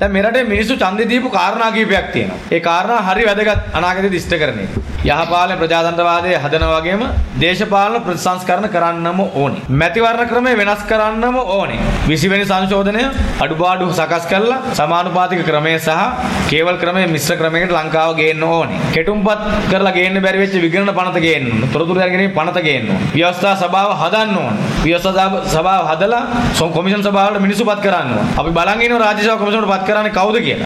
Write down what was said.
දැන් මෙරටේ මිනිස්සු ඡන්දෙ දීපු කාරණා කීපයක් තියෙනවා. ඒ කාරණා හරි වැදගත් අනාගතයේදී ඉෂ්ට කරන එක. යහපාලන ප්‍රජාතන්ත්‍රවාදය හදනා වගේම දේශපාලන ප්‍රතිසංස්කරණ කරන්නම ඕනේ. මැතිවරණ ක්‍රමය වෙනස් කරන්නම ඕනේ. 20 වෙනි සංශෝධනය අඩුපාඩු සකස් කරලා සමානුපාතික ක්‍රමය සහ කේවල් ක්‍රමය මිශ්‍ර ක්‍රමයකට ලංකාව ගේන්න ඕනේ. කෙටුම්පත් කරලා ගේන්න බැරි වෙච්ච විගණන පනත ගේන්න ඕනේ. තොරතුරු දැනගැනීමේ පනත ගේන්න ඕනේ. ව්‍යවස්ථා සභාව හදන්න ඕනේ. ව්‍යවස්ථා සභාව හදලා කොමිෂන් සභාවලට මිනිස්සු පත් කරන්න ඕනේ. අපි බලන් ඉන්නවා රාජ්‍ය සභාව කොමිෂනට පත් කරන්නේ කවුද කියලා.